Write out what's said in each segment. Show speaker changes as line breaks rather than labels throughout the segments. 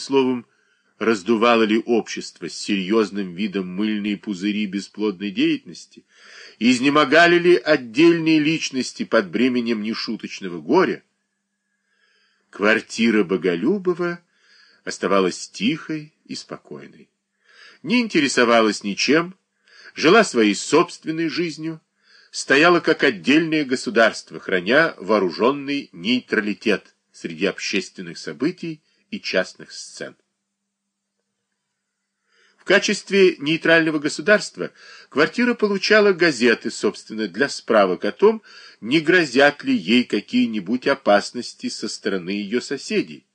словом, раздувало ли общество с серьезным видом мыльные пузыри бесплодной деятельности, изнемогали ли отдельные личности под бременем нешуточного горя, квартира Боголюбова оставалась тихой и спокойной. Не интересовалась ничем, жила своей собственной жизнью, стояла как отдельное государство, храня вооруженный нейтралитет среди общественных событий и частных сцен. В качестве нейтрального государства квартира получала газеты, собственно, для справок о том, не грозят ли ей какие-нибудь опасности со стороны ее соседей,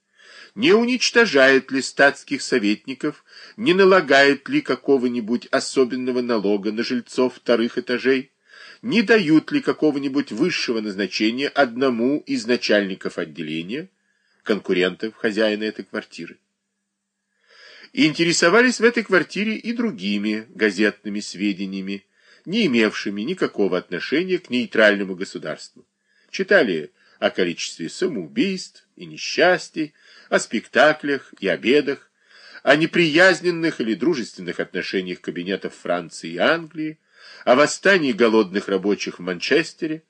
не уничтожает ли статских советников, не налагает ли какого-нибудь особенного налога на жильцов вторых этажей, не дают ли какого-нибудь высшего назначения одному из начальников отделения, конкурентов хозяина этой квартиры. И интересовались в этой квартире и другими газетными сведениями, не имевшими никакого отношения к нейтральному государству. Читали о количестве самоубийств и несчастий, о спектаклях и обедах, о неприязненных или дружественных отношениях кабинетов Франции и Англии, о восстании голодных рабочих в Манчестере.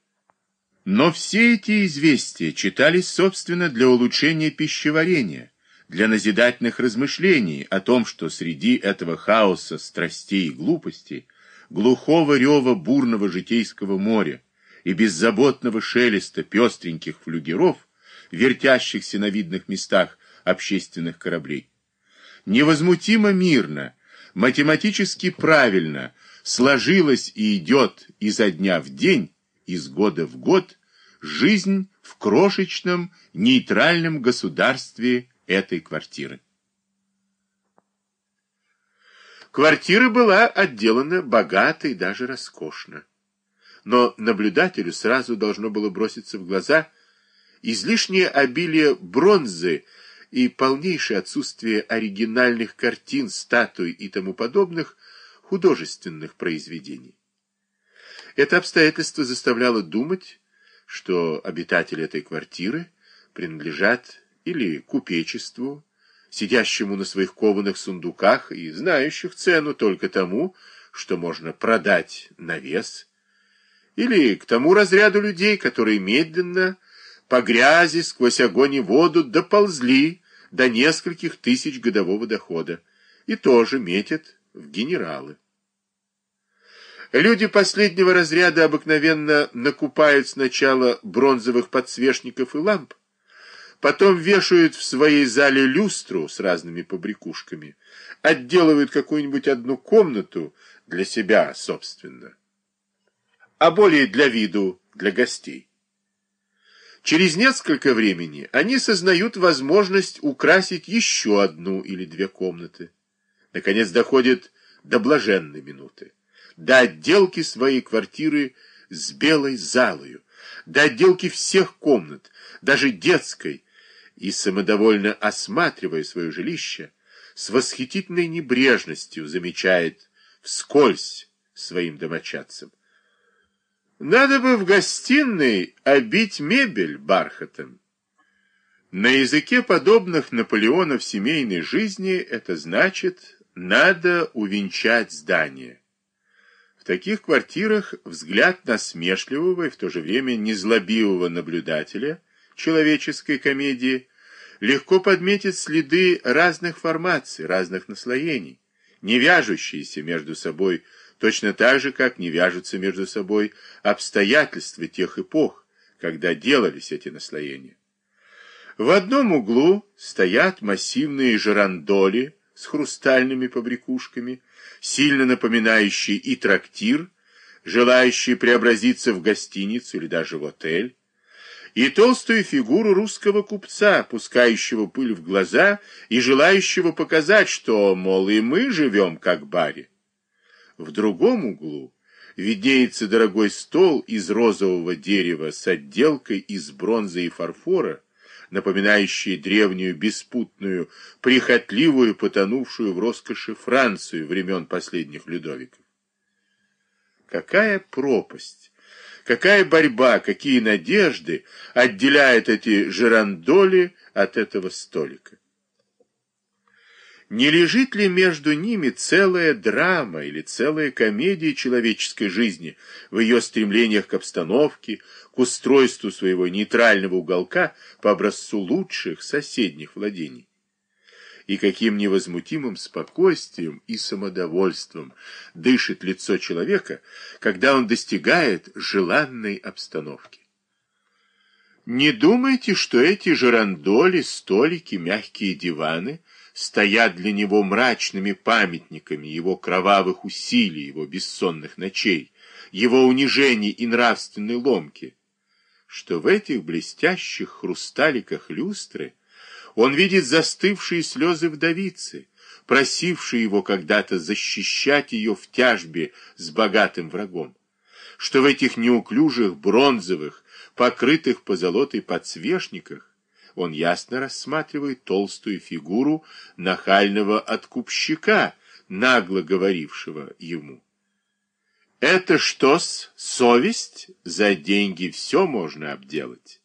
Но все эти известия читались, собственно, для улучшения пищеварения, для назидательных размышлений о том, что среди этого хаоса страстей и глупостей, глухого рева бурного житейского моря и беззаботного шелеста пестреньких флюгеров, вертящихся на видных местах общественных кораблей, невозмутимо мирно, математически правильно сложилась и идет изо дня в день, из года в год, жизнь в крошечном нейтральном государстве этой квартиры. Квартира была отделана богато и даже роскошно. Но наблюдателю сразу должно было броситься в глаза излишнее обилие бронзы и полнейшее отсутствие оригинальных картин, статуй и тому подобных художественных произведений. Это обстоятельство заставляло думать, что обитатели этой квартиры принадлежат или купечеству, сидящему на своих кованых сундуках и знающих цену только тому, что можно продать на вес, или к тому разряду людей, которые медленно, по грязи, сквозь огонь и воду доползли до нескольких тысяч годового дохода и тоже метят в генералы. Люди последнего разряда обыкновенно накупают сначала бронзовых подсвечников и ламп, потом вешают в своей зале люстру с разными побрякушками, отделывают какую-нибудь одну комнату для себя, собственно, а более для виду, для гостей. Через несколько времени они сознают возможность украсить еще одну или две комнаты. Наконец доходят до блаженной минуты до отделки своей квартиры с белой залою, до отделки всех комнат, даже детской, и, самодовольно осматривая свое жилище, с восхитительной небрежностью замечает вскользь своим домочадцам. Надо бы в гостиной обить мебель бархатом. На языке подобных Наполеонов семейной жизни это значит «надо увенчать здание». В таких квартирах взгляд насмешливого и в то же время незлобивого наблюдателя человеческой комедии легко подметит следы разных формаций, разных наслоений, не вяжущиеся между собой точно так же, как не вяжутся между собой обстоятельства тех эпох, когда делались эти наслоения. В одном углу стоят массивные жерандоли с хрустальными побрякушками, сильно напоминающий и трактир, желающий преобразиться в гостиницу или даже в отель, и толстую фигуру русского купца, пускающего пыль в глаза и желающего показать, что, мол, и мы живем как баре. В другом углу виднеется дорогой стол из розового дерева с отделкой из бронзы и фарфора, напоминающие древнюю, беспутную, прихотливую, потонувшую в роскоши Францию времен последних Людовиков. Какая пропасть! Какая борьба, какие надежды отделяют эти жерандоли от этого столика! Не лежит ли между ними целая драма или целая комедия человеческой жизни в ее стремлениях к обстановке, к устройству своего нейтрального уголка по образцу лучших соседних владений? И каким невозмутимым спокойствием и самодовольством дышит лицо человека, когда он достигает желанной обстановки. Не думайте, что эти жерандоли, столики, мягкие диваны стоят для него мрачными памятниками его кровавых усилий, его бессонных ночей, его унижений и нравственной ломки, что в этих блестящих хрусталиках люстры он видит застывшие слезы вдовицы, просившие его когда-то защищать ее в тяжбе с богатым врагом, что в этих неуклюжих бронзовых, покрытых позолотой подсвечниках, он ясно рассматривает толстую фигуру нахального откупщика, нагло говорившего ему. Это что-с, совесть? За деньги все можно обделать.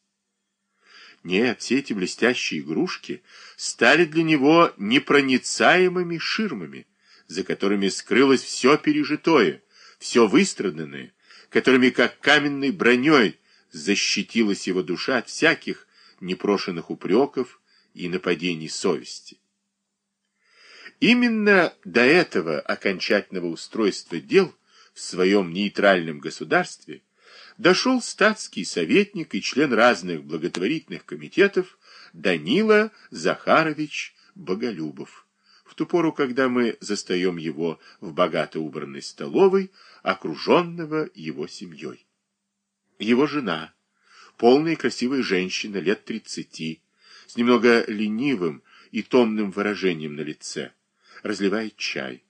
Нет, все эти блестящие игрушки стали для него непроницаемыми ширмами, за которыми скрылось все пережитое, все выстраданное, которыми, как каменной броней, защитилась его душа от всяких непрошенных упреков и нападений совести. Именно до этого окончательного устройства дел в своем нейтральном государстве дошел статский советник и член разных благотворительных комитетов Данила Захарович Боголюбов. В ту пору, когда мы застаем его в богато убранной столовой, окруженного его семьей. Его жена, полная и красивая женщина, лет тридцати, с немного ленивым и томным выражением на лице, разливает чай.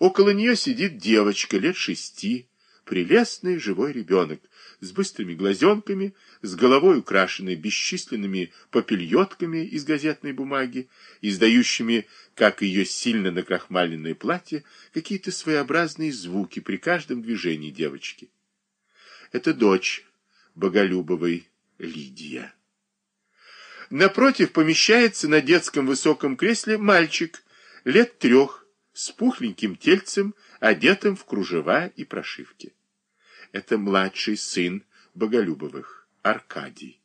Около нее сидит девочка лет шести, прелестный живой ребенок, с быстрыми глазенками, с головой украшенной бесчисленными попельотками из газетной бумаги, издающими, как ее сильно накрахмаленное платье, какие-то своеобразные звуки при каждом движении девочки. Это дочь Боголюбовой Лидия. Напротив помещается на детском высоком кресле мальчик лет трех с пухленьким тельцем, одетым в кружева и прошивки. Это младший сын Боголюбовых, Аркадий.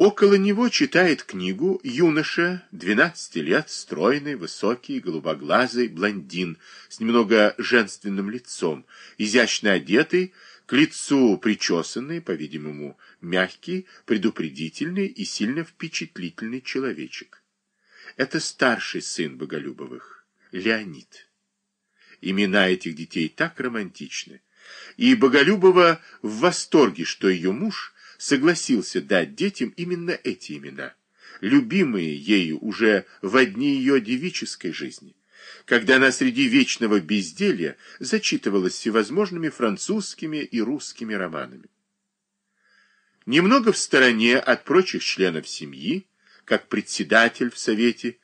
Около него читает книгу юноша, 12 лет, стройный, высокий, голубоглазый, блондин, с немного женственным лицом, изящно одетый, к лицу причесанный, по-видимому, мягкий, предупредительный и сильно впечатлительный человечек. Это старший сын Боголюбовых, Леонид. Имена этих детей так романтичны, и Боголюбова в восторге, что ее муж согласился дать детям именно эти имена, любимые ею уже в дни ее девической жизни, когда она среди вечного безделья зачитывалась всевозможными французскими и русскими романами. Немного в стороне от прочих членов семьи, как председатель в Совете,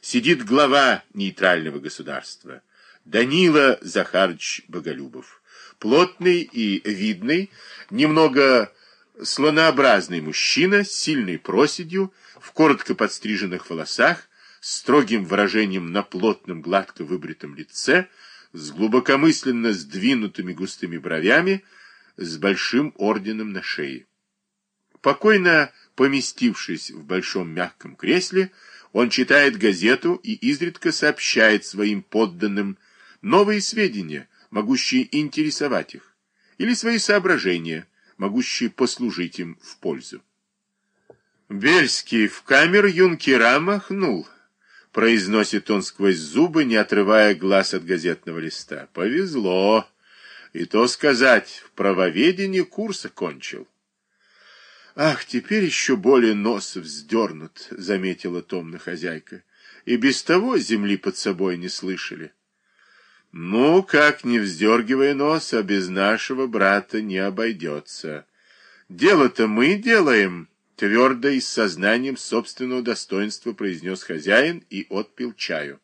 сидит глава нейтрального государства, Данила Захарович Боголюбов, плотный и видный, немного слонообразный мужчина с сильной проседью, в коротко подстриженных волосах, строгим выражением на плотном гладко выбритом лице, с глубокомысленно сдвинутыми густыми бровями, с большим орденом на шее. Покойно поместившись в большом мягком кресле, он читает газету и изредка сообщает своим подданным новые сведения, могущие интересовать их, или свои соображения, могущие послужить им в пользу. Бельский в камер юнкера махнул, произносит он сквозь зубы, не отрывая глаз от газетного листа. Повезло. И то сказать, в правоведении курс окончил. Ах, теперь еще более нос вздернут, заметила томно хозяйка. И без того земли под собой не слышали. Ну, как не вздергивая нос, а без нашего брата не обойдется. Дело-то мы делаем, твердо и с сознанием собственного достоинства произнес хозяин и отпил чаю.